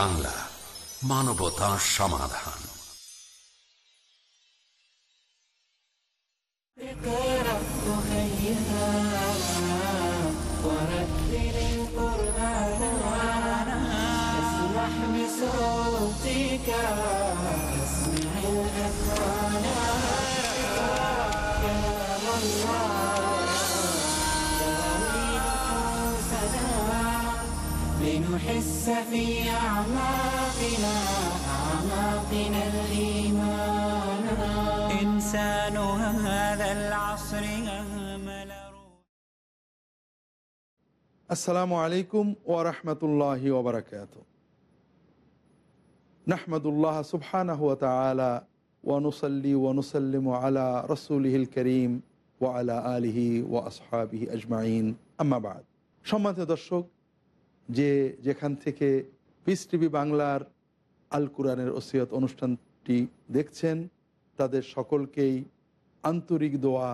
বাংলা মানবতা সমাধান ورتل القرآن اسمح بصوتك اسمع الأذان لنحس في أعماقنا أعماقنا الإيمان إنسان هذا العصر أهمل আসসালামু আলাইকুম ওরহমতুল্লাহি ওবরাকাত নাহমদুল্লাহ সুবহানাহ ওয়া তাআলা ওয়া নুসাল্লি ওয়া নুসাল্লিমু আলা রাসূলিহিল করিম ওয়া আলা আলিহি ওয়া আসহাবিহি আজমাইন আম্মা বাদ সম্মানিত দর্শক যে যেখান থেকে পিস টিভি বাংলার আল কুরআনের ওসিয়ত অনুষ্ঠানটি দেখছেন, তাদের সকলকেই আন্তরিক দোয়া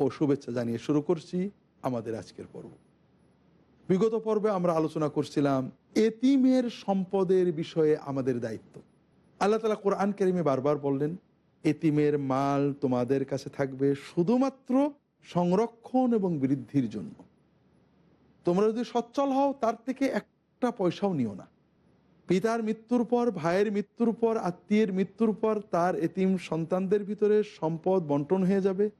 ও শুভেচ্ছা জানিয়ে শুরু করছি আমাদের আজকের পর্ব। বিগত পর্বে আমরা আলোচনা করছিলাম এতিমের সম্পদের বিষয়ে আমাদের দায়িত্ব। আল্লাহ তালা কোরআন কেরিমে বারবার বললেন, এতিমের মাল তোমাদের কাছে থাকবে শুধুমাত্র সংরক্ষণ এবং বৃদ্ধির জন্য। তোমরা যদি সচ্ছল হও, তার থেকে একটা পয়সাও নিও না। পিতার মৃত্যুর পর, ভাইয়ের মৃত্যুর পর, আত্মীয়ের মৃত্যুর পর তার এতিম সন্তানদের ভিতরে সম্পদ বন্টন হয়ে যাবে।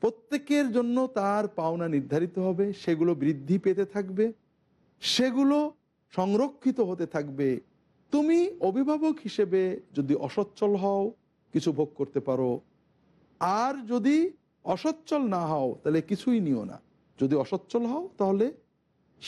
প্রত্যেকের জন্য তার পাওনা নির্ধারিত হবে, সেগুলো বৃদ্ধি পেতে থাকবে, সেগুলো সংরক্ষিত হতে থাকবে। তুমি অভিভাবক হিসেবে যদি অসচ্ছল হও, কিছু ভোগ করতে পারো। আর যদি অসচ্ছল না হও, তাহলে কিছুই নিও না। যদি অসচ্ছল হও, তাহলে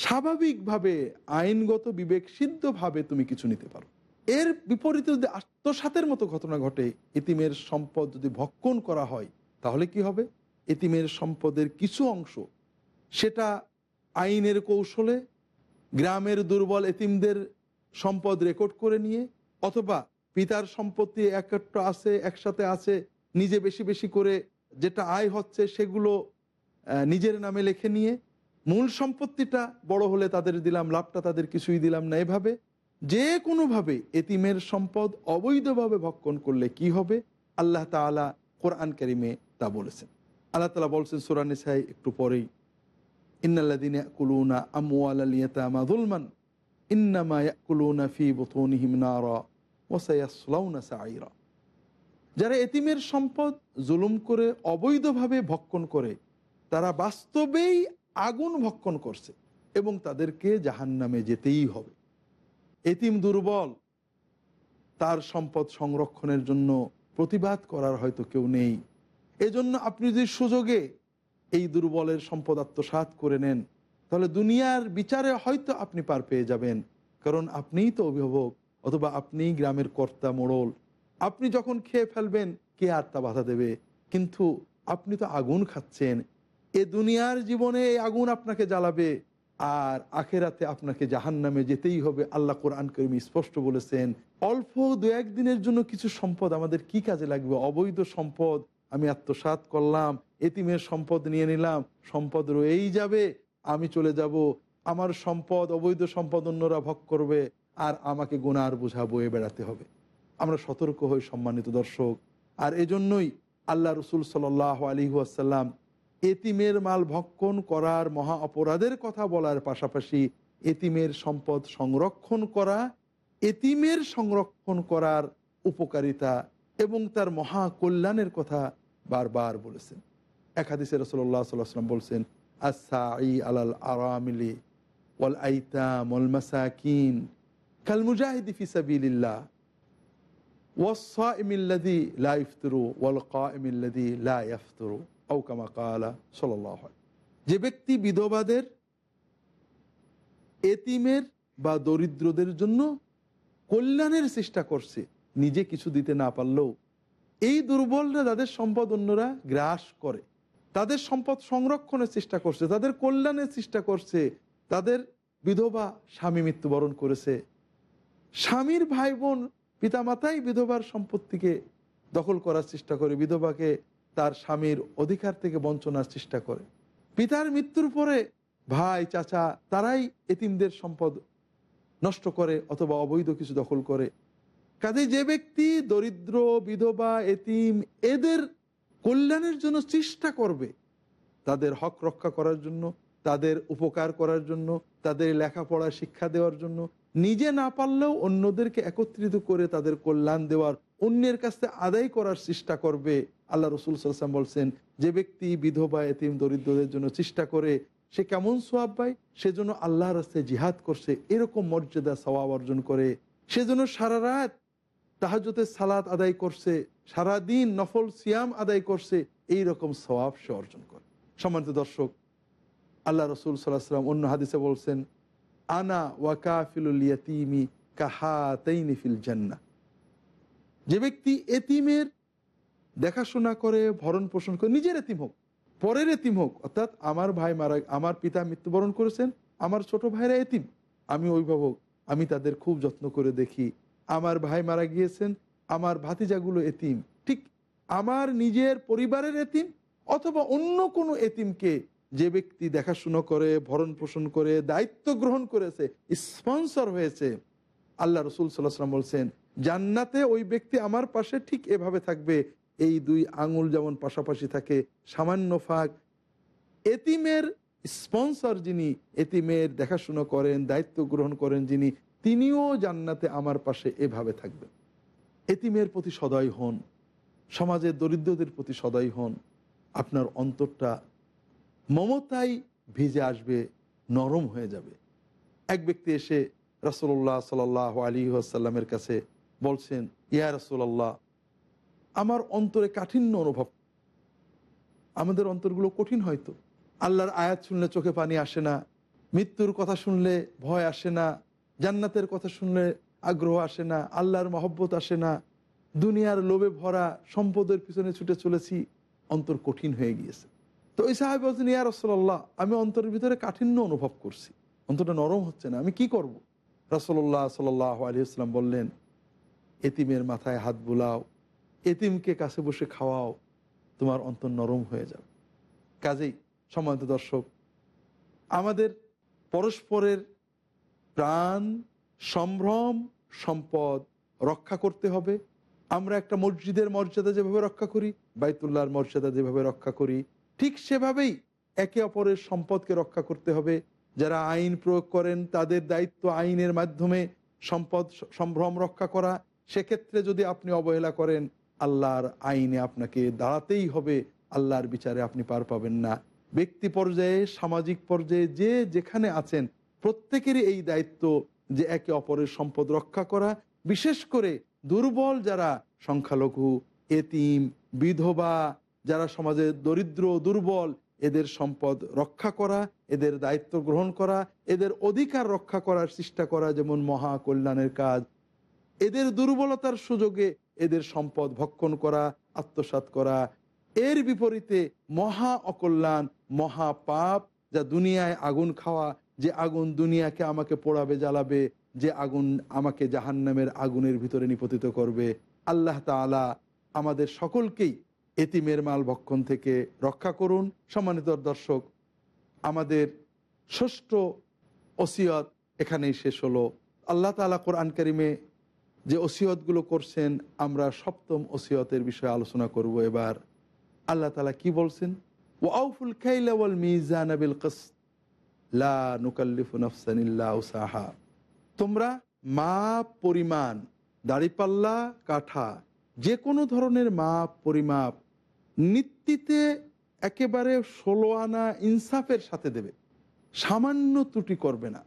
স্বাভাবিকভাবে আইনগত বিবেক সিদ্ধভাবে তুমি কিছু নিতে পারো। এর বিপরীতে যদি আত্মসাতের মতো ঘটনা ঘটে ইতিমের সম্পদ যদি ভক্ষণ করা হয়, তাহলে কি হবে? এতিমের সম্পদের কিছু অংশ, সেটা আইনের কৌশলে গ্রামের দুর্বল এতিমদের সম্পদ রেকর্ড করে নিয়ে, অথবা পিতার সম্পত্তি একটা আছে, একসাথে আছে, নিজে বেশি বেশি করে যেটা আয় হচ্ছে সেগুলো নিজের নামে লেখে নিয়ে মূল সম্পত্তিটা বড় হলে তাদের দিলাম, লাভটা তাদের কিছুই দিলাম না। এভাবে যে কোনোভাবে এতিমের সম্পদ অবৈধভাবে ভক্ষণ করলে কি হবে? আল্লাহ তাআলা কোরআন কারিমে তা বলেছেন। আল্লাহ তালা বলছেন সুরানিসাই একটু পরেই কুলুনা যারা এতিমের সম্পদ জুলুম করে অবৈধভাবে ভক্ষণ করে, তারা বাস্তবেই আগুন ভক্ষণ করছে এবং তাদেরকে জাহান্নামে যেতেই হবে। এতিম দুর্বল, তার সম্পদ সংরক্ষণের জন্য প্রতিবাদ করার হয়তো কেউ নেই। এজন্য আপনি যদি সুযোগে এই দুর্বলের সম্পদ আত্মসাত করে নেন, তাহলে দুনিয়ার বিচারে হয়তো আপনি পার পেয়ে যাবেন। কারণ আপনিই তো অভিভাবক, অথবা আপনিই গ্রামের কর্তা মোড়ল। আপনি যখন খেয়ে ফেলবেন, কে আর তা বাধা দেবে? কিন্তু আপনি তো আগুন খাচ্ছেন এ দুনিয়ার জীবনে এই আগুন আপনাকে জ্বালাবে, আর আখেরাতে আপনাকে জাহান নামে যেতেই হবে। আল্লাহ কোরআন করিম স্পষ্ট বলেছেন, অল্প দু একদিনের জন্য কিছু সম্পদ আমাদের কি কাজে লাগবে? অবৈধ সম্পদ আমি আত্মসাত করলাম, এতিমের সম্পদ নিয়ে নিলাম, সম্পদ রয়েই যাবে, আমি চলে যাব, আমার সম্পদ, অবৈধ সম্পদ অন্যরা ভোগ করবে, আর আমাকে গুনার বোঝা বয়ে বেড়াতে হবে। আমরা সতর্ক হই সম্মানিত দর্শক। আর এজন্যই আল্লাহ রসুল সাল আলী আসাল্লাম এতিমের মাল ভক্ষণ করার মহা অপরাধের কথা বলার পাশাপাশি এতিমের সম্পদ সংরক্ষণ করা, এতিমের সংরক্ষণ করার উপকারিতা এবং তার মহা কল্যাণের কথা বারবার বলেছেন। একাদিসের হাদিসে রসল্লাহ সাল্লাম বলছেন আসাই আলাল আরামিলি ওয়াল আইতা ওয়াল মাসাকিন কাল মুজাহিদি ফিসাবিল্লাহ ওয়াসা ইমিল্লাদি লাইফতরু ওয়াল কা ইমিল্লাদি লাইফতরু ওকামা কালা হয় যে ব্যক্তি বিধবাদের, এতিমের বা দরিদ্রদের জন্য কল্যাণের চেষ্টা করছে, নিজে কিছু দিতে না পারলেও, এই দুর্বলরা তাদের সম্পদ অন্যরা গ্রাস করে, তাদের সম্পদ সংরক্ষণের চেষ্টা করছে, তাদের কল্যাণের চেষ্টা করছে, তাদের বিধবা স্বামী মৃত্যুবরণ করেছে। স্বামীর ভাই বোন পিতামাতাই বিধবার সম্পত্তিকে দখল করার চেষ্টা করে, বিধবাকে তার স্বামীর অধিকার থেকে বঞ্চনার চেষ্টা করে। পিতার মৃত্যুর পরে ভাই, চাচা তারাই এতিমদের সম্পদ নষ্ট করে অথবা অবৈধ কিছু দখল করে। কাজে যে ব্যক্তি, দরিদ্র, বিধবা, এতিম এদের কল্যাণের জন্য চেষ্টা করবে, তাদের হক রক্ষা করার জন্য, তাদের উপকার করার জন্য, তাদের লেখাপড়া শিক্ষা দেওয়ার জন্য, নিজে না পারলেও অন্যদেরকে একত্রিত করে তাদের কল্যাণ দেওয়ার, অন্যের কাছে আদায় করার চেষ্টা করবে। আল্লাহ রসুল সাল্লাম বলছেন, যে ব্যক্তি বিধবা, এতিম, দরিদ্রদের জন্য চেষ্টা করে, সে কেমন সোয়াব পায়? সেজন্য আল্লাহর রাস্তায় জিহাদ করছে, এরকম মর্যাদা সওয়াব অর্জন করে। সেজন্য সারা রাত তাহাজতে সালাত আদায় করছে, সারা দিন নফল সিয়াম আদায় করছে এই রকম সওয়াব সে অর্জন করে। সম্মানিত দর্শক, আল্লাহ রসুল সাল্লাম অন্য হাদিসে বলছেন, আনা ওয়াকাফিলুল ইয়াতিমি কাহাতাইনি ফিল জান্না যে ব্যক্তি এতিমের দেখাশোনা করে, ভরণ পোষণ করে, নিজের এতিম হোক, পরের এতিম হোক, অর্থাৎ আমার ভাই মারা, আমার পিতা মৃত্যুবরণ করেছেন, আমার ছোট ভাইরা এতিম, আমি অভিভাবক, আমি তাদের খুব যত্ন করে দেখি। আমার ভাই মারা গিয়েছেন, আমার ভাতিজাগুলো এতিম, ঠিক আমার নিজের পরিবারের এতিম, অথবা অন্য কোনো এতিমকে যে ব্যক্তি দেখাশুনো করে, ভরণ পোষণ করে, দায়িত্ব গ্রহণ করেছে, স্পন্সর হয়েছে, আল্লাহ রসুল সাল্লাহাম বলছেন, জান্নাতে ওই ব্যক্তি আমার পাশে ঠিক এভাবে থাকবে এই দুই আঙুল যেমন পাশাপাশি থাকে, সামান্য ফাঁক। এতিমের স্পন্সর যিনি, এতিমের দেখাশুনো করেন, দায়িত্ব গ্রহণ করেন যিনি, তিনিও জান্নাতে আমার পাশে এভাবে থাকবেন। এতিমের প্রতি সদয় হন, সমাজের দরিদ্রদের প্রতি সদয় হন, আপনার অন্তরটা মমতাই ভিজে আসবে, নরম হয়ে যাবে। এক ব্যক্তি এসে রসল্লাহ সাল আলী আসাল্লামের কাছে বলছেন, ইয়া রসোল্লাহ আমার অন্তরে কাঠিন্য অনুভব। আমাদের অন্তরগুলো কঠিন হয়তো। আল্লাহর আয়াত শুনলে চোখে পানি আসে না, মৃত্যুর কথা শুনলে ভয় আসে না, জান্নাতের কথা শুনলে আগ্রহ আসে না, আল্লাহর মহব্বত আসে না, দুনিয়ার লোভে ভরা সম্পদের পিছনে ছুটে চলেছি, অন্তর কঠিন হয়ে গিয়েছে। তো ওই সাহেব বলছেন রসল্লাহ আমি অন্তরের ভিতরে কাঠিন্য অনুভব করছি। অন্তরটা নরম হচ্ছে না, আমি কি করব। রসল্লাহ সাল আলিয়াল্লাম বললেন, এতিমের মাথায় হাত বুলাও এতিমকে কাছে বসে খাওয়াও তোমার অন্তর নরম হয়ে যাবে। কাজেই সম্মানিত দর্শক, আমাদের পরস্পরের প্রাণ, সম্ভ্রম, সম্পদ রক্ষা করতে হবে। আমরা একটা মসজিদের মর্যাদা যেভাবে রক্ষা করি, বাইতুল্লাহর মর্যাদা যেভাবে রক্ষা করি, ঠিক সেভাবেই একে অপরের সম্পদকে রক্ষা করতে হবে। যারা আইন প্রয়োগ করেন, তাদের দায়িত্ব আইনের মাধ্যমে সম্পদ, সম্ভ্রম রক্ষা করা। সেক্ষেত্রে যদি আপনি অবহেলা করেন আল্লাহর আইনে আপনাকে দাঁড়াতেই হবে, আল্লাহর বিচারে আপনি পার পাবেন না। ব্যক্তি পর্যায়ে, সামাজিক পর্যায়ে যে যেখানে আছেন, প্রত্যেকেরই এই দায়িত্ব যে একে অপরের সম্পদ রক্ষা করা, বিশেষ করে দুর্বল যারা সংখ্যালঘু, এতিম, বিধবা, যারা সমাজে দরিদ্র, দুর্বল, এদের সম্পদ রক্ষা করা, এদের দায়িত্ব গ্রহণ করা, এদের অধিকার রক্ষা করার চেষ্টা করা যেমন মহা কল্যাণের কাজ। এদের দুর্বলতার সুযোগে এদের সম্পদ ভক্ষণ করা আত্মসাত করা। এর বিপরীতে মহা অকল্যাণ, মহা পাপ, যা দুনিয়ায় আগুন খাওয়া, যে আগুন দুনিয়াকে আমাকে পোড়াবে, জ্বালাবে, যে আগুন আমাকে জাহান্নামের আগুনের ভিতরে নিপতিত করবে। আল্লাহ তালা আমাদের সকলকেই এতিমের মাল ভক্ষণ থেকে রক্ষা করুন। সম্মানিত দর্শক, আমাদের ষষ্ঠ ওসিয়ত এখানেই শেষ হলো। আল্লাহ তালা কোরআন করিমে যে ওসিয়তগুলো করছেন, আমরা সপ্তম ওসিয়তের বিষয়ে আলোচনা করব এবার। আল্লাহ তালা কি বলছেন? ও আউফুল খাইলাওয়াল মিজানাবিল কস লা উসাহা। তোমরা মাপ, পরিমাণ, দাড়িপাল্লা, কাঠা যে কোনো ধরনের মাপ, পরিমাপ, নিত্যিতে একেবারে ষোলো আনা ইনসাফের সাথে দেবে। সামান্য ত্রুটি করবে না।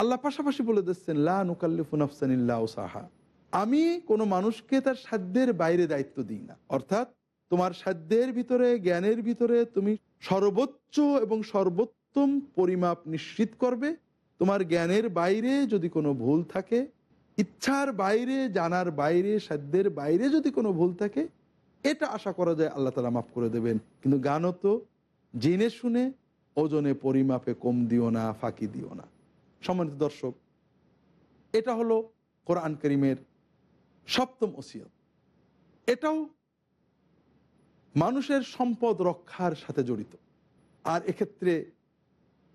আল্লাহ পাশাপাশি বলে দিচ্ছেন, লা নুকাল্লিফুনাফসানিল্লাহ সাহা আমি কোনো মানুষকে তার সাধ্যের বাইরে দায়িত্ব দিই না। অর্থাৎ তোমার সাধ্যের ভিতরে, জ্ঞানের ভিতরে তুমি সর্বোচ্চ এবং সর্বোত্তম পরিমাপ নিশ্চিত করবে। তোমার জ্ঞানের বাইরে যদি কোনো ভুল থাকে, ইচ্ছার বাইরে, জানার বাইরে, সাধ্যের বাইরে যদি কোনো ভুল থাকে, এটা আশা করা যায় আল্লাহ তালা মাফ করে দেবেন। কিন্তু গানও তো জেনে শুনে ওজনে পরিমাপে কম দিও না, ফাঁকি দিও না। সম্মানিত দর্শক, এটা হলো কোরআন করিমের সপ্তম ওসিয়ত। এটাও মানুষের সম্পদ রক্ষার সাথে জড়িত। আর এক্ষেত্রে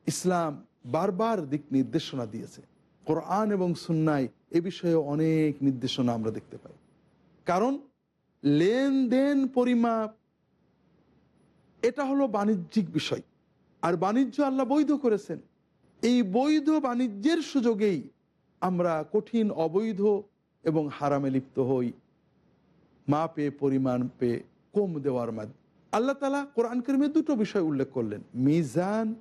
ইসলাম বারবার দিক নির্দেশনা দিয়েছে। কোরআন এবং সুন্নায় এ বিষয়ে অনেক নির্দেশনা আমরা দেখতে পাই। কারণ লেনদেন পরিমাপ, এটা হলো বাণিজ্যিক বিষয়। আর বাণিজ্য আল্লাহ বৈধ করেছেন। এই বৈধ বাণিজ্যের সুযোগেই আমরা কঠিন, অবৈধ এবং হারামে লিপ্ত হই। মাপে, পরিমাণ পেয়ে কম দেওয়ার মাধ্যমে আল্লাহ তালা কোরআন করিমে দুটো বিষয় উল্লেখ করলেন। মিজান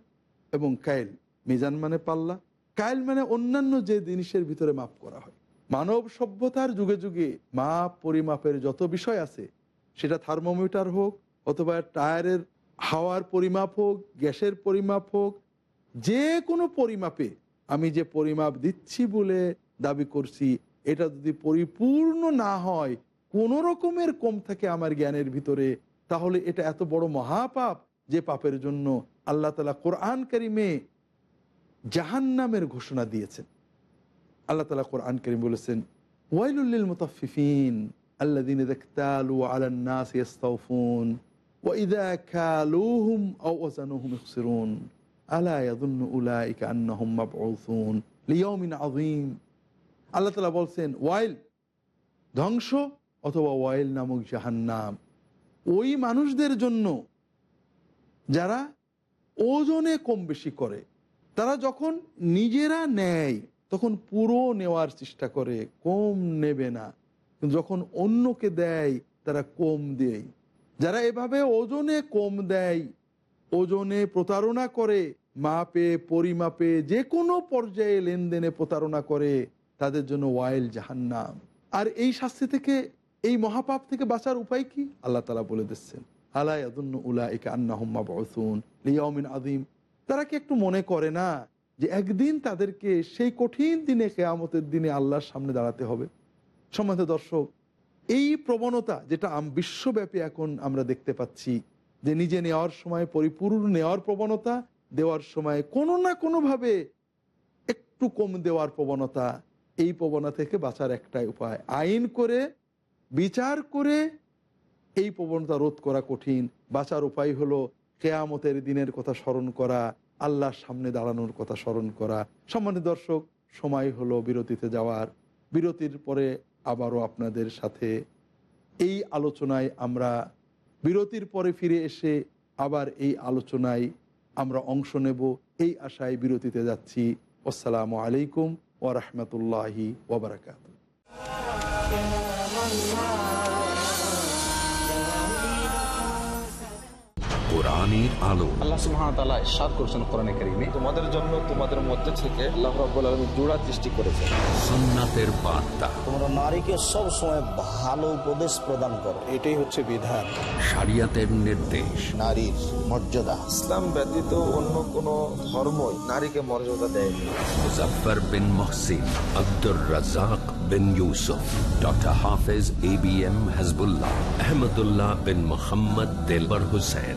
এবং কাইল। মিজান মানে পাল্লা। কাইল মানে অন্যান্য যে জিনিসের ভিতরে মাপ করা হয়। মানব সভ্যতার যুগে যুগে মাপ, পরিমাপের যত বিষয় আছে, সেটা থার্মোমিটার হোক অথবা টায়ারের হাওয়ার পরিমাপ হোক, গ্যাসের পরিমাপ হোক যে কোনো পরিমাপে আমি যে পরিমাপ দিচ্ছি বলে দাবি করছি, এটা যদি পরিপূর্ণ না হয়, কোনো রকমের কম থাকে আমার জ্ঞানের ভিতরে, তাহলে এটা এত বড় মহাপাপ যে পাপের জন্য আল্লাহ তালা কোরআন কারিমে জাহান্নামের ঘোষণা দিয়েছেন। আল্লাহ তালা কোরআন করিম বলেছেন ওয়াইলুল্লিল মুতাফিফিন আল্লাদিন ইকতালু আলান নাস ইয়াস্তাউফুন ওয়াইদা কালুহুম আও ওয়াজানুহুম ইখসিরুন। আলা ইয়াদুন্নু উলাইকা আন্নাহুম মাবউসুন লিয়াউমিন আযীম। আল্লাহ তাআলা বলছেন, ওয়াইল ধ্বংস অথবা ওয়াইল নামক জাহান্নাম। ওই মানুষদের জন্য যারা ওজনে কম বেশি করে, তারা যখন নিজেরা নেয়, তখন পুরো নেওয়ার চেষ্টা করে, কম নেবে না। যখন অন্যকে দেয়, তারা কম দেয়। যারা এভাবে ওজনে কম দেয়, ওজনে প্রতারণা করে মাপে, পরিমাপে যে কোনো পর্যায়ে লেনদেনে প্রতারণা করে, তাদের জন্য ওয়াইল জাহান্নাম। আর এই শাস্তি থেকে, এই মহাপাপ থেকে বাঁচার উপায় কি? আল্লাহ তালা বলে দিচ্ছেন আদিম তারা কি একটু মনে করে না যে একদিন তাদেরকে সেই কঠিন দিনে, কেয়ামতের দিনে আল্লাহর সামনে দাঁড়াতে হবে? সম্বন্ধে দর্শক, এই প্রবণতা যেটা আম- বিশ্বব্যাপী এখন আমরা দেখতে পাচ্ছি, যে নিজে নেওয়ার সময় পরিপূর্ণ নেওয়ার প্রবণতা দেওয়ার সময় কোনো না কোনোভাবে একটু কম দেওয়ার প্রবণতা, এই প্রবণতা থেকে বাঁচার একটাই উপায়। আইন করে, বিচার করে এই প্রবণতা রোধ করা কঠিন। বাঁচার উপায় হলো কেয়ামতের দিনের কথা স্মরণ করা, আল্লাহর সামনে দাঁড়ানোর কথা স্মরণ করা। সম্মানিত দর্শক, সময় হলো বিরতিতে যাওয়ার। বিরতির পরে আবারও আপনাদের সাথে এই আলোচনায় আমরা, বিরতির পরে ফিরে এসে আবার এই আলোচনায় আমরা অংশ নেব এই আশায় বিরতিতে যাচ্ছি। আসসালামু আলাইকুম ওরহমতুল্লাহি ওবরাকাত কোরআনের আলো। আল্লাহ সুবহানাহু তাআলা ইরশাদ করেছেন কোরআনে কারীমে। তোমাদের জন্য তোমাদের মধ্যে থেকে আল্লাহ রাব্বুল আলামিন জোড়া সৃষ্টি করেছেন। সুন্নাতের বার্তা। তোমরা নারীকে সব সময় ভালো উপদেশ প্রদান করো। এটাই হচ্ছে বিধান। শরিয়াতের নির্দেশ। নারীর মর্যাদা। ইসলাম ব্যতীত অন্য কোন ধর্মই নারীকে মর্যাদা দেয়নি। Muzaffar bin Mohsin Abdur Razzak bin Yusuf doctor Hafez A B M Hasbullah Ahmadullah bin Mohammad Delwar Hussain.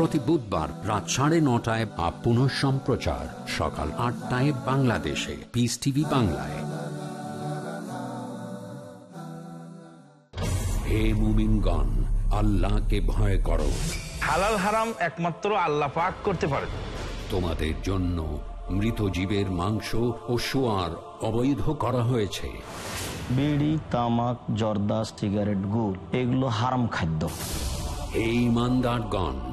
প্রতি বুধবার রাত সাড়ে নটায় বা পুনঃ সম্প্রচার সকাল আটটায় বাংলাদেশে। পিস টিভি বাংলায়। হে মুমিনগণ আল্লাহকে ভয় করো। হালাল হারাম একমাত্র আল্লাহ পাক করতে পারেন তোমাদের জন্য মৃত জীবের মাংস ও সোয়ার অবৈধ করা হয়েছে। বিড়ি তামাক জর্দা সিগারেট গুড় এগুলো হারাম খাদ্য। হে ইমানদারগণ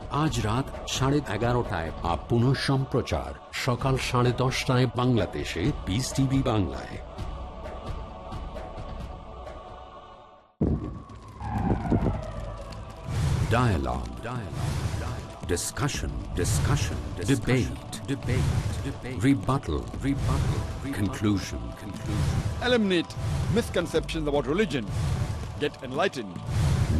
আজ রাত সাড়ে এগারোটায় আপ পুনঃ সম্প্রচার সকাল সাড়ে দশটায় বাংলাদেশে পিস টিভি বাংলায় Dialogue. Dialogue. Dialogue. Discussion. Discussion. Discussion. Debate. Debate. Debate. Rebuttal. Rebuttal. Rebuttal. Conclusion. Conclusion. Eliminate misconceptions about religion. Get enlightened.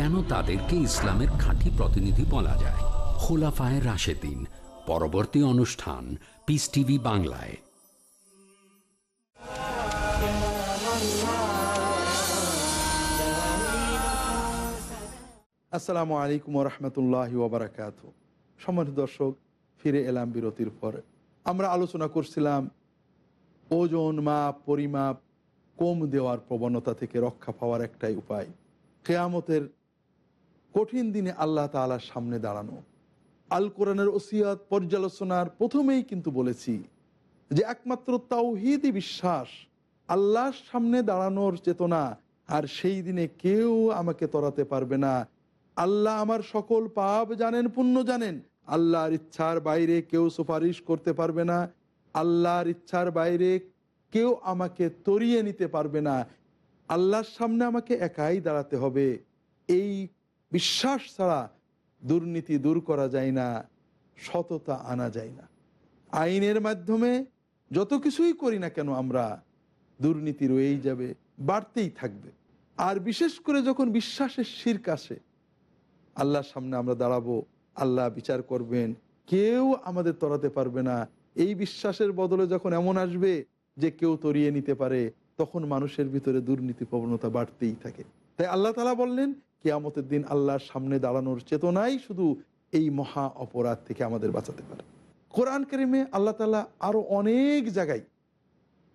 কেন তাদেরকে ইসলামের খাঁটি প্রতিনিধি বলা যায়? খোলাফায় রাশেদিন, পরবর্তী অনুষ্ঠান পিস টিভি বাংলায়। আসসালামু আলাইকুম রহমতুল্লাহ ওবরাকাত। সম্মানিত দর্শক, ফিরে এলাম বিরতির পর। আমরা আলোচনা করছিলাম ওজন মাপ, পরিমাপ, কম দেওয়ার প্রবণতা থেকে রক্ষা পাওয়ার একটাই উপায়। কেয়ামতের কঠিন দিনে আল্লাহ তালার সামনে দাঁড়ানো। আল কোরআনের ওসিয়াত, পর্যালোচনার প্রথমেই কিন্তু বলেছি যে একমাত্র তাওহিদি বিশ্বাস, আল্লাহর সামনে দাঁড়ানোর চেতনা, আর সেই দিনে কেউ আমাকে তরাতে পারবে না। আল্লাহ আমার সকল পাপ জানেন, পুণ্য জানেন। আল্লাহর ইচ্ছার বাইরে কেউ সুপারিশ করতে পারবে না। আল্লাহর ইচ্ছার বাইরে কেউ আমাকে তরিয়ে নিতে পারবে না। আল্লাহর সামনে আমাকে একাই দাঁড়াতে হবে। এই বিশ্বাস ছাড়া দুর্নীতি দূর করা যায় না, সততা আনা যায় না। আইনের মাধ্যমে যত কিছুই করি না কেন আমরা দুর্নীতি রয়েই যাবে, বাড়তেই থাকবে। আর বিশেষ করে যখন বিশ্বাসের শির্ক আসে, আল্লাহর সামনে আমরা দাঁড়াবো, আল্লাহ বিচার করবেন, কেউ আমাদের তরাতে পারবে না। এই বিশ্বাসের বদলে যখন এমন আসবে যে কেউ তরিয়ে নিতে পারে, তখন মানুষের ভিতরে দুর্নীতি প্রবণতা বাড়তেই থাকে। তাই আল্লাহ তালা বললেন কেয়ামতের দিন আল্লাহর সামনে দাঁড়ানোর চেতনাই শুধু এই মহা অপরাধ থেকে আমাদের বাঁচাতে পারে। কোরআন করিমে আল্লাহ তালা আরও অনেক জায়গায়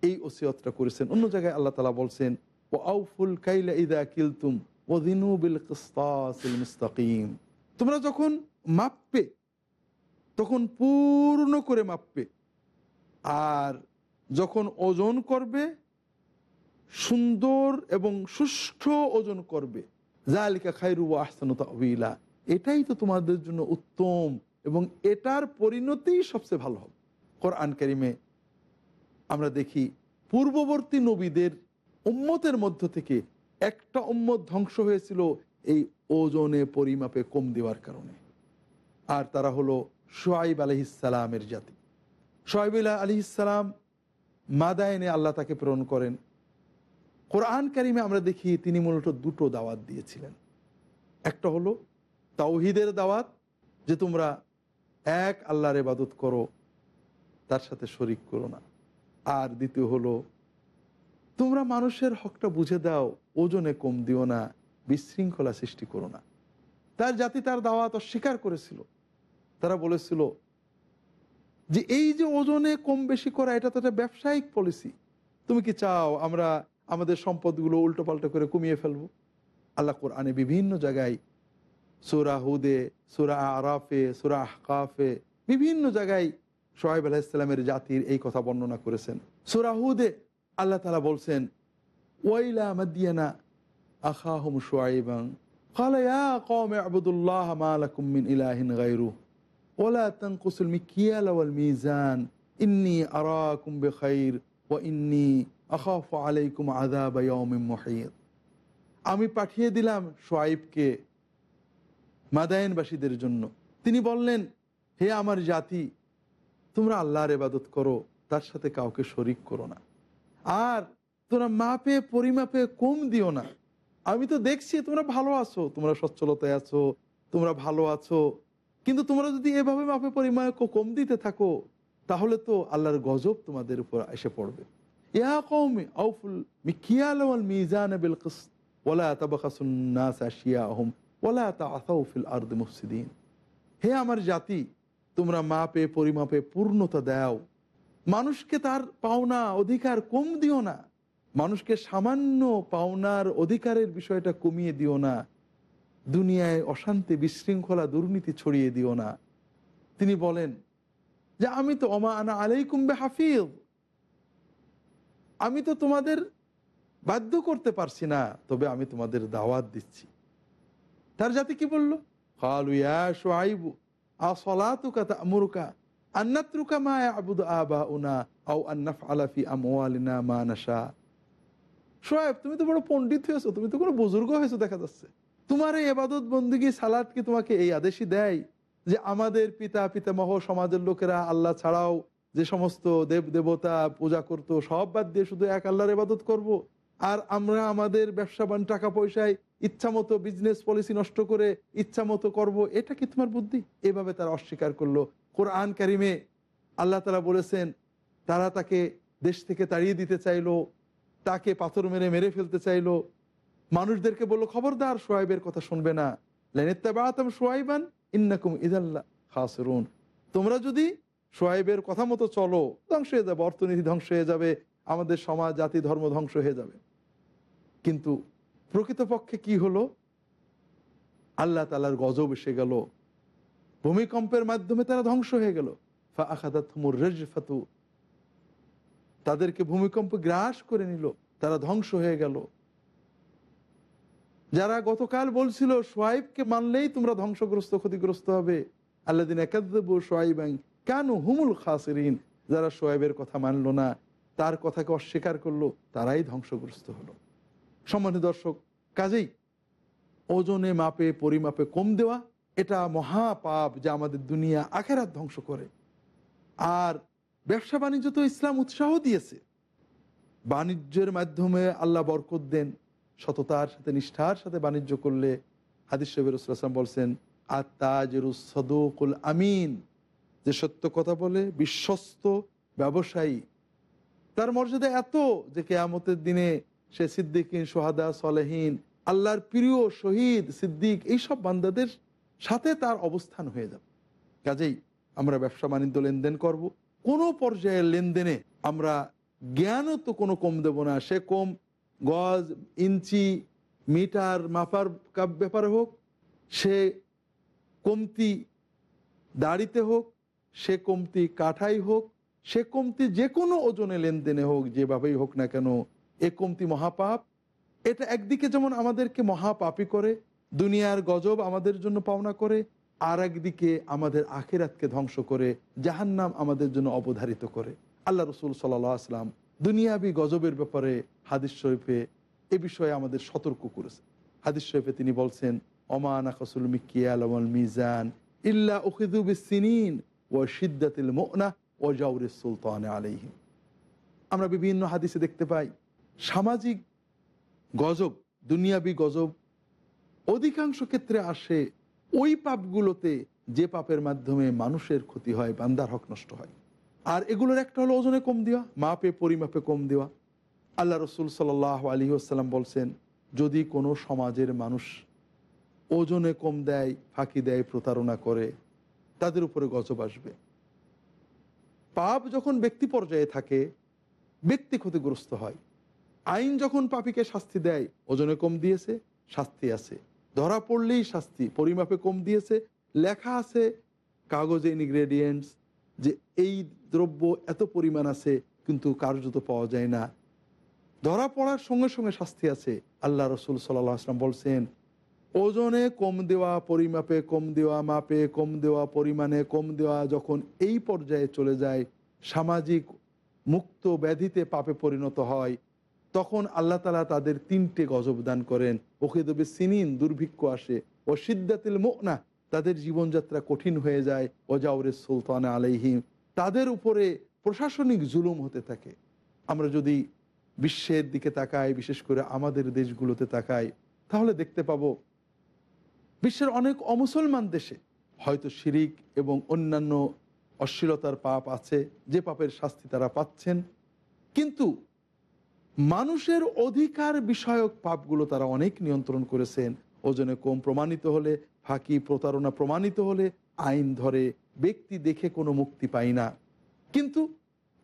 এই ওসিয়তটা করেছেন। অন্য জায়গায় আল্লাহ তালা বলছেন ও আউফুল কাইলা ইদা কিলতুম দিনু বিল মুস্তাকিম। তোমরা যখন মাপবে, তখন পূর্ণ করে মাপবে। আর যখন ওজন করবে, সুন্দর এবং সুষ্ঠু ওজন করবে জালিকা খাইরু আহসানুতা অবিলা এটাই তো তোমাদের জন্য উত্তম এবং এটার পরিণতি সবচেয়ে ভালো হবে। কোরআন কারিমে আমরা দেখি, পূর্ববর্তী নবীদের উম্মতের মধ্য থেকে একটা উম্মত ধ্বংস হয়েছিল এই ওজনে পরিমাপে কম দেওয়ার কারণে। আর তারা হলো সোয়াইব আলহিসালামের জাতি। সোয়াইব আলহিসাম মাদায়নে আল্লাহ তাকে প্রেরণ করেন। কোরআন কারিমে আমরা দেখি তিনি মূলত দুটো দাওয়াত দিয়েছিলেন। একটা হলো তাওহিদের দাওয়াত, যে তোমরা এক আল্লাহর ইবাদত করো, তার সাথে শরিক করো না। আর দ্বিতীয় হলো, তোমরা মানুষের হকটা বুঝে দাও, ওজনে কম দিও না, বিশৃঙ্খলা সৃষ্টি করো না। তার জাতি তার দাওয়াত অস্বীকার করেছিল। তারা বলেছিল যে এই যে ওজনে কম বেশি করা, এটা তো একটা ব্যবসায়িক পলিসি তুমি কি চাও আমরা আমাদের সম্পদগুলো উল্টোপাল্টো করে কমিয়ে ফেলব। আল্লাহ কোরআনে বিভিন্ন জায়গায় সুরা হুদে, সুরা আরাফে, সুরা আহকাফে বিভিন্ন জায়গায় সোহাইব ইসলামের জাতির এই কথা বর্ণনা করেছেন। সুরাহুদে আল্লাহ তালা বলছেন, ওয়াইলা মাদিয়ানা আখাহম সোয়াইবাং ইন্নি ও ইন্নি আখাফ আলাইকুম আদাব মহিদ আমি পাঠিয়ে দিলাম সোয়াইবকে মাদায়নবাসীদের জন্য। তিনি বললেন, হে আমার জাতি, তোমরা আল্লাহর এবাদত করো, তার সাথে কাউকে শরিক করো না। আর তোমরা মাপে, পরিমাপে কম দিও না। আমি তো দেখছি তোমরা ভালো আছো, তোমরা সচ্ছলতায় আছো, তোমরা ভালো আছো। কিন্তু তোমরা যদি এভাবে মাপে, পরিমাপে কম দিতে থাকো, তাহলে তো আল্লাহর গজব তোমাদের উপর এসে পড়বে। ইয়া কৌমে আউফুল মিকিয়াল ওয়াল মিজান বিল কিসত ওয়ালা তাবাখাসুন নাস আশিয়াহুম ওয়ালা তাআসাউ ফিল আরদি মুফসিদিন হে আমার জাতি, তোমরা মাপে, পরিমাপে পূর্ণতা দাও। মানুষকে তার পাওনা অধিকার কম দিও না। মানুষকে সামান্য পাওনার অধিকারের বিষয়টা কমিয়ে দিও না। দুনিয়ায় অশান্তি বিশৃঙ্খলা দুর্নীতি ছড়িয়ে দিও না। তিনি বলেন, যে আমি তো অমা আনা আলাইকুম্বে হাফিজ আমি তো তোমাদের বাধ্য করতে পারছি না, তবে আমি তোমাদের দাওয়াত দিচ্ছি। তার জাতি কি বলল? কালু ইয়া শুআইবু, আসলাতুকা তা'মুরুকা আন নাতরুকা মা ইয়াবুদু আবাউনা আও আন নাফআলা ফি আমওয়ালিনা মা নাশা শোয়েব তুমি তো বড় পণ্ডিত হয়েছো, তুমি তো কোনো বুজুর্গ হয়েছো দেখা যাচ্ছে। তোমার এই এবাদত বন্দুকি সালাদ কি তোমাকে এই আদেশই দেয় যে আমাদের পিতা পিতামহ সমাজের লোকেরা আল্লাহ ছাড়াও যে সমস্ত দেব, দেবতা পূজা করত, সব বাদ দিয়ে শুধু এক আল্লাহর এবাদত করব। আর আমরা আমাদের ব্যবসাবান টাকা পয়সায় ইচ্ছা মতো বিজনেস পলিসি নষ্ট করে ইচ্ছা মতো করব, এটা কি তোমার বুদ্ধি? এভাবে তারা অস্বীকার করল। কোরআন কারিমে আল্লাহ তালা বলেছেন, তারা তাকে দেশ থেকে তাড়িয়ে দিতে চাইলো, তাকে পাথর মেরে মেরে ফেলতে চাইলো। মানুষদেরকে বলল, খবরদার সোয়াইবের কথা শুনবে না। লেনেত্তাবাতাম সোয়াইবান ইন্নাকুম ইদাল্লা খাসরুন। তোমরা যদি সোয়াইবের কথা মতো চলো, ধ্বংস হয়ে যাবে, অর্থনীতি ধ্বংস হয়ে যাবে, আমাদের সমাজ, জাতি, ধর্ম ধ্বংস হয়ে যাবে। কিন্তু প্রকৃতপক্ষে কি হলো? আল্লাহ তালার গজব এসে গেল। ভূমিকম্পের মাধ্যমে তারা ধ্বংস হয়ে গেল। ফা আখাদাতহুমুর তাদেরকে ভূমিকম্প গ্রাস করে নিল, তারা ধ্বংস হয়ে গেল। যারা গতকাল বলছিল সোয়াইবকে মানলেই তোমরা ধ্বংসগ্রস্ত, ক্ষতিগ্রস্ত হবে। আল্লাহ দিন একাদ্দবু সোয়াইবাং কেন হুমুল খাসরিন, যারা সোয়েবের কথা মানলো না, তার কথাকে অস্বীকার করল, তারাই ধ্বংসগ্রস্ত হলো। সম্মানিত দর্শক, কাজেই ওজনে মাপে, পরিমাপে কম দেওয়া, এটা মহা পাপ যা আমাদের দুনিয়া আখেরাত ধ্বংস করে। আর ব্যবসা বাণিজ্য তো ইসলাম উৎসাহ দিয়েছে। বাণিজ্যের মাধ্যমে আল্লাহ বরকত দেন, সততার সাথে, নিষ্ঠার সাথে বাণিজ্য করলে হাদিস শবিরাম বলছেন আর আত্মাজরুস সদুকুল আমিন। যে সত্য কথা বলে বিশ্বস্ত ব্যবসায়ী, তার মর্যাদা এত যে কেয়ামতের দিনে সে সিদ্দিকিন, সোহাদা, সলেহীন, আল্লাহর প্রিয়, শহীদ, সিদ্দিক, এইসব বান্দাদের সাথে তার অবস্থান হয়ে যাবে। কাজেই আমরা ব্যবসা বাণিজ্য লেনদেন করব। কোনো পর্যায়ের লেনদেনে আমরা জ্ঞানও তো কোনো কম দেব না। সে কম গজ, ইঞ্চি, মিটার, মাপার ব্যাপারে হোক, সে কমতি দাড়িতে হোক সে কমতি কাঠাই হোক, সে কমতি যে কোনো ওজনে লেনদেনে হোক, যেভাবেই হোক না কেন, এ কমতি মহাপাপ। এটা একদিকে যেমন আমাদেরকে মহাপাপি করে, দুনিয়ার গজব আমাদের জন্য পাওনা করে আর একদিকে আমাদের আখেরাতকে ধ্বংস করে, জাহান্নাম আমাদের জন্য অবধারিত করে। আল্লাহ রসুল সাল্লাহ আসলাম দুনিয়াবি গজবের ব্যাপারে হাদিস শরীফে এ বিষয়ে আমাদের সতর্ক করেছে হাদিস শরীফে তিনি বলছেন অমান আকাসুল মিকিয়াল মিজান ইল্লা উখিদুব সিনিন ও সিদ্দাতিল মোনা ও জাউরে সুলতান আমরা বিভিন্ন হাদিসে দেখতে পাই, সামাজিক গজব, দুনিয়াবি গজব, অধিকাংশ ক্ষেত্রে আসে ওই পাপগুলোতে যে পাপের মাধ্যমে মানুষের ক্ষতি হয়, বান্দার হক নষ্ট হয়। আর এগুলোর একটা হলো ওজনে কম দেওয়া, মাপে পরিমাপে কম দেওয়া। আল্লাহ রসুল সাল আলী আসসালাম বলছেন, যদি কোনো সমাজের মানুষ ওজনে কম দেয়, ফাঁকি দেয়, প্রতারণা করে তাদের উপরে গজব আসবে। পাপ যখন ব্যক্তি পর্যায়ে থাকে, ব্যক্তি ক্ষতিগ্রস্ত হয়। আইন যখন পাপিকে শাস্তি দেয়, ওজনে কম দিয়েছে, শাস্তি আছে। ধরা পড়লেই শাস্তি, পরিমাপে কম দিয়েছে, লেখা আছে, কাগজে ইনগ্রেডিয়েন্টস যে এই দ্রব্য এত পরিমাণ আছে, কিন্তু কার্যত পাওয়া যায় না। ধরা পড়ার সঙ্গে সঙ্গে শাস্তি আছে। আল্লাহ রসুল সাল্লাহ আসলাম বলছেন ওজনে কম দেওয়া, পরিমাপে কম দেওয়া, মাপে কম দেওয়া, পরিমাণে কম দেওয়া যখন এই পর্যায়ে চলে যায়, সামাজিক মুক্ত ব্যাধিতে পাপে পরিণত হয়, তখন আল্লাহ তালা তাদের তিনটে গজব দান করেন। ওকে দেবে সিনিন, দুর্ভিক্ষ আসে। ও সিদ্দাতিল মোকনা তাদের জীবনযাত্রা কঠিন হয়ে যায়। ওজাউরে সুলতান আলাইহিম, তাদের উপরে প্রশাসনিক জুলুম হতে থাকে। আমরা যদি বিশ্বের দিকে তাকাই, বিশেষ করে আমাদের দেশগুলোতে তাকাই, তাহলে দেখতে পাবো বিশ্বের অনেক অমুসলমান দেশে হয়তো শিরিক এবং অন্যান্য অশ্লীলতার পাপ আছে, যে পাপের শাস্তি তারা পাচ্ছেন। কিন্তু মানুষের অধিকার বিষয়ক পাপগুলো তারা অনেক নিয়ন্ত্রণ করেছেন। ওজনে কম প্রমাণিত হলে, ফাঁকি প্রতারণা প্রমাণিত হলে, আইন ধরে ব্যক্তি দেখে কোনো মুক্তি পায় না। কিন্তু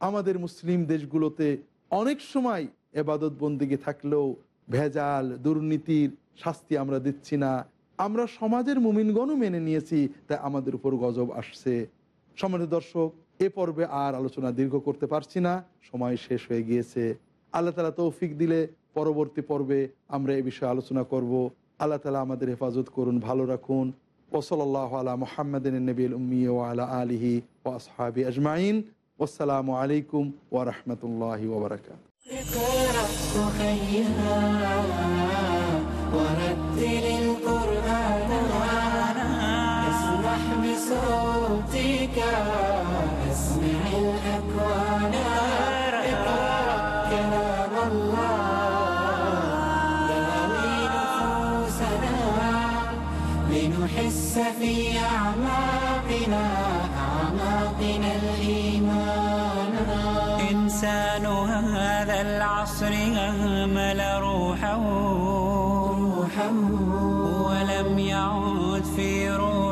আমাদের মুসলিম দেশগুলোতে অনেক সময় এবাদত বন্দিকে থাকলেও ভেজাল, দুর্নীতির শাস্তি আমরা দিচ্ছি না। আমরা সমাজের মুমিনগণও মেনে নিয়েছি, তাই আমাদের উপর গজব আসছে। সমাজের দর্শক, এ পর্বে আর আলোচনা দীর্ঘ করতে পারছি না, সময় শেষ হয়ে গিয়েছে। আল্লাহ তালা তৌফিক দিলে পরবর্তী পর্বে আমরা এ বিষয়ে আলোচনা করব। আল্লাহ তালা আমাদের হেফাজত করুন, ভালো রাখুন। ওসলাল্লাহ আলা মোহাম্মদিন নবীল উম্মি ও আলা আলিহি ও আসহাবি আজমাইন। আসসালামু আলাইকুম ওরহমতুল্লাহি ওবরাকাত أسمع الأكوان. إقرأ كلام الله. داوي نفوسنا لنحس في أعماقنا. أعماقنا. الإيمان إنسان هذا العصر أهمل روحه. ولم يعد في روحه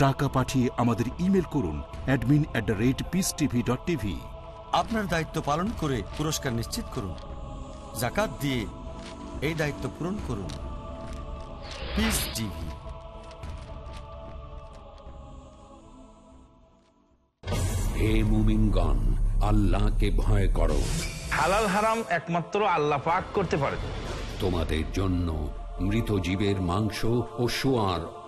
টাকা পাঠিয়ে আমাদের ইমেল করুন admin at the rate Peace TV dot TV আপনার দায়িত্ব পালন করে পুরস্কার নিশ্চিত করুন। জাকাত দিয়ে এই দায়িত্ব পূরণ করুন। পিস টিভি হে মুমিনগণ আল্লাহকে ভয় করো। হালাল হারাম একমাত্র আল্লাহ পাক করতে পারে। তোমাদের জন্য মৃত জীবের মাংস ও সোয়ার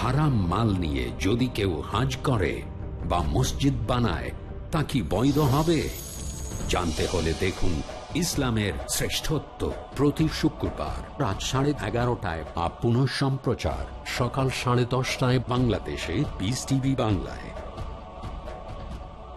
হারাম মাল নিয়ে যদি কেউ হাজ করে বা মসজিদ বানায়, তা কি বৈধ হবে? জানতে হলে দেখুন ইসলামের শ্রেষ্ঠত্ব প্রতি শুক্রবার রাত সাড়ে এগারোটায় বা সম্প্রচার সকাল সাড়ে দশটায় বাংলাদেশে বিস টিভি বাংলায়।